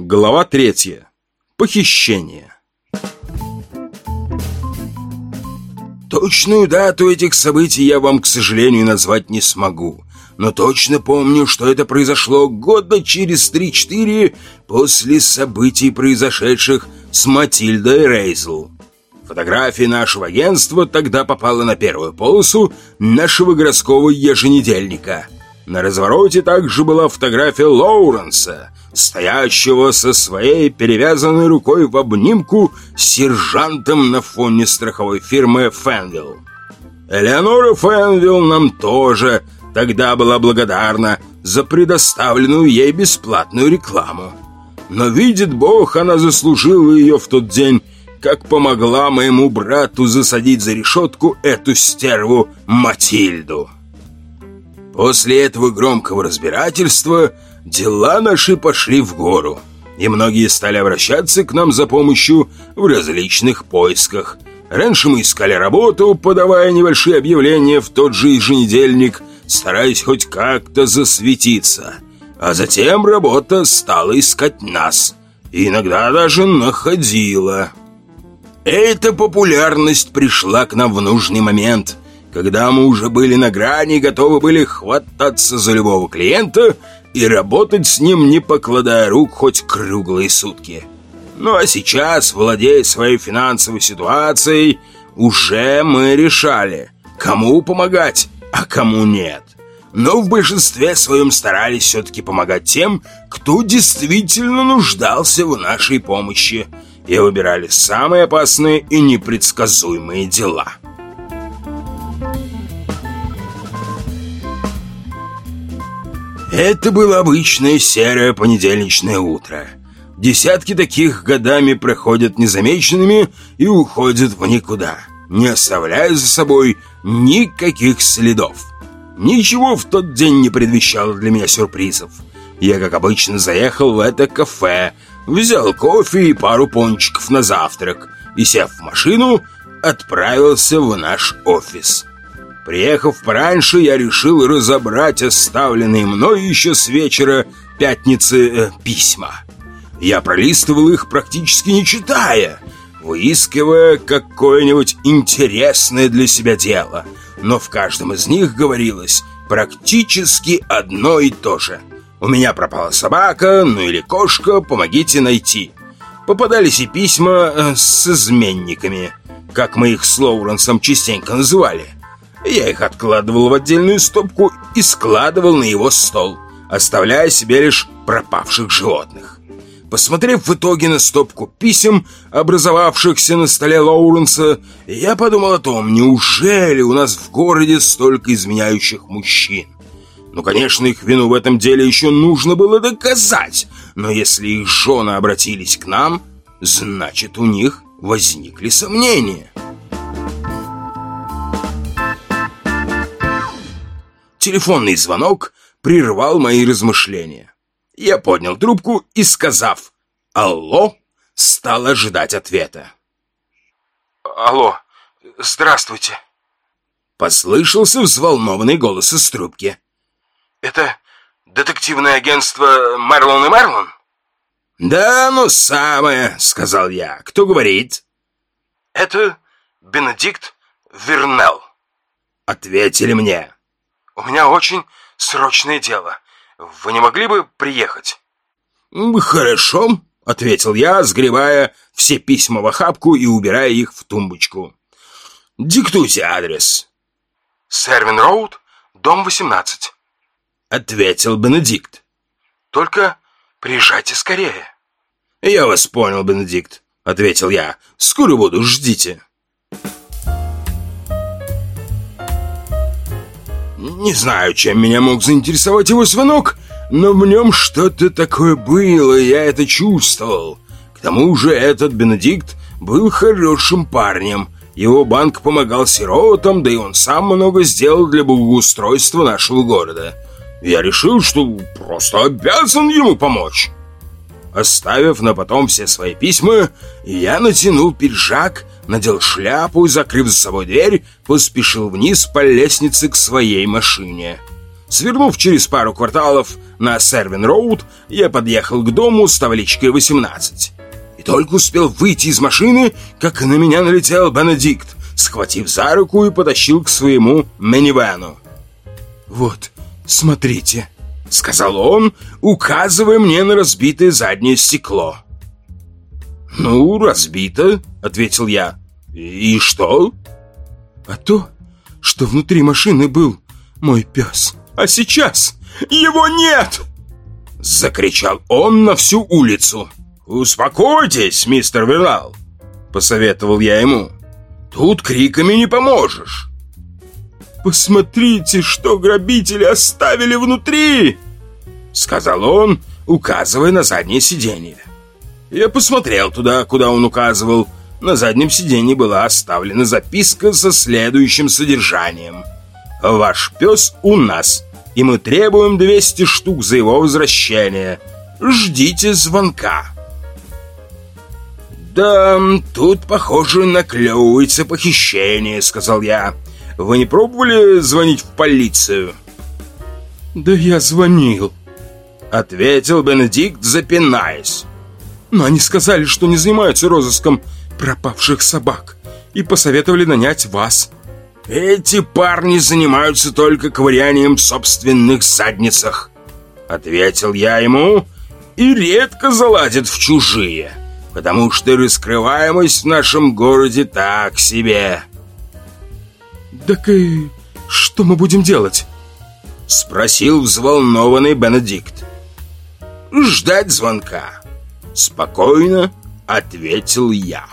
Глава третья. Похищение. Точную дату этих событий я вам, к сожалению, назвать не смогу. Но точно помню, что это произошло года через 3-4 после событий, произошедших с Матильдой Рейзл. Фотография нашего агентства тогда попала на первую полосу нашего городского еженедельника. На развороте также была фотография Лоуренса, стоящего со своей перевязанной рукой в обнимку с сержантом на фоне страховой фирмы Фенвилл. Элеонора Фенвилл нам тоже тогда была благодарна за предоставленную ей бесплатную рекламу. Но, видит Бог, она заслужила ее в тот день как помогла моему брату засадить за решетку эту стерву Матильду. После этого громкого разбирательства дела наши пошли в гору, и многие стали обращаться к нам за помощью в различных поисках. Раньше мы искали работу, подавая небольшие объявления в тот же еженедельник, стараясь хоть как-то засветиться. А затем работа стала искать нас, и иногда даже находила. Эта популярность пришла к нам в нужный момент, когда мы уже были на грани, готовы были хвататься за любого клиента и работать с ним, не покладая рук хоть круглые сутки. Ну а сейчас, владея своей финансовой ситуацией, уже мы решали, кому помогать, а кому нет. Но в большинстве своем старались все-таки помогать тем, кто действительно нуждался в нашей помощи – и выбирали самые опасные и непредсказуемые дела. Это было обычное серое понедельничное утро. Десятки таких годами проходят незамеченными и уходят в никуда, не оставляя за собой никаких следов. Ничего в тот день не предвещало для меня сюрпризов. Я, как обычно, заехал в это кафе, взял кофе и пару пончиков на завтрак и, сев в машину, отправился в наш офис. Приехав пораньше, я решил разобрать оставленные мной еще с вечера пятницы э, письма. Я пролистывал их практически не читая, выискивая какое-нибудь интересное для себя дело, но в каждом из них говорилось практически одно и то же – у меня пропала собака, ну или кошка, помогите найти. Попадались и письма э, с изменниками, как мы их с Лоуренсом частенько называли. Я их откладывал в отдельную стопку и складывал на его стол, оставляя себе лишь пропавших животных. Посмотрев в итоге на стопку писем, образовавшихся на столе Лоуренса, я подумал о том, неужели у нас в городе столько изменяющих мужчин? Ну, конечно, их вину в этом деле еще нужно было доказать. Но если их жены обратились к нам, значит, у них возникли сомнения. Телефонный звонок прервал мои размышления. Я поднял трубку и, сказав «Алло», стал ожидать ответа. «Алло, здравствуйте», — послышался взволнованный голос из трубки. Это детективное агентство Мерлон и Мерлон? Да, ну самое, сказал я. Кто говорит? Это Бенедикт Вернелл. Ответили мне. У меня очень срочное дело. Вы не могли бы приехать? Хорошо, ответил я, сгребая все письма в охапку и убирая их в тумбочку. Диктуйте адрес. Сервин Роуд, дом 18. — ответил Бенедикт. «Только приезжайте скорее». «Я вас понял, Бенедикт», — ответил я. «Скоро буду, ждите». Не знаю, чем меня мог заинтересовать его звонок, но в нем что-то такое было, я это чувствовал. К тому же этот Бенедикт был хорошим парнем. Его банк помогал сиротам, да и он сам много сделал для благоустройства нашего города. Я решил, что просто обязан ему помочь. Оставив на потом все свои письма, я натянул пиджак, надел шляпу и, закрыв за собой дверь, поспешил вниз по лестнице к своей машине. Свернув через пару кварталов на Сервин-Роуд, я подъехал к дому с табличкой 18. И только успел выйти из машины, как на меня налетел Бенедикт, схватив за руку и потащил к своему минивэну. «Вот, смотрите», — сказал он, указывая мне на разбитое заднее стекло. «Ну, разбито», — ответил я. «И что?» «А то, что внутри машины был мой пес. А сейчас его нет!» Закричал он на всю улицу. «Успокойтесь, мистер Вернал!» Посоветовал я ему. «Тут криками не поможешь!» «Посмотрите, что грабители оставили внутри!» Сказал он, указывая на заднее сиденье. Я посмотрел туда, куда он указывал. На заднем сиденье была оставлена записка со следующим содержанием. «Ваш пес у нас, и мы требуем 200 штук за его возвращение. Ждите звонка». «Да, тут, похоже, наклевывается похищение», — сказал я. «Вы не пробовали звонить в полицию?» «Да я звонил», — ответил Бенедикт, запинаясь. «Но они сказали, что не занимаются розыском пропавших собак и посоветовали нанять вас». «Эти парни занимаются только ковырянием в собственных задницах», — ответил я ему, «и редко заладят в чужие» потому что раскрываемость в нашем городе так себе. Так и что мы будем делать? Спросил взволнованный Бенедикт. Ждать звонка. Спокойно ответил я.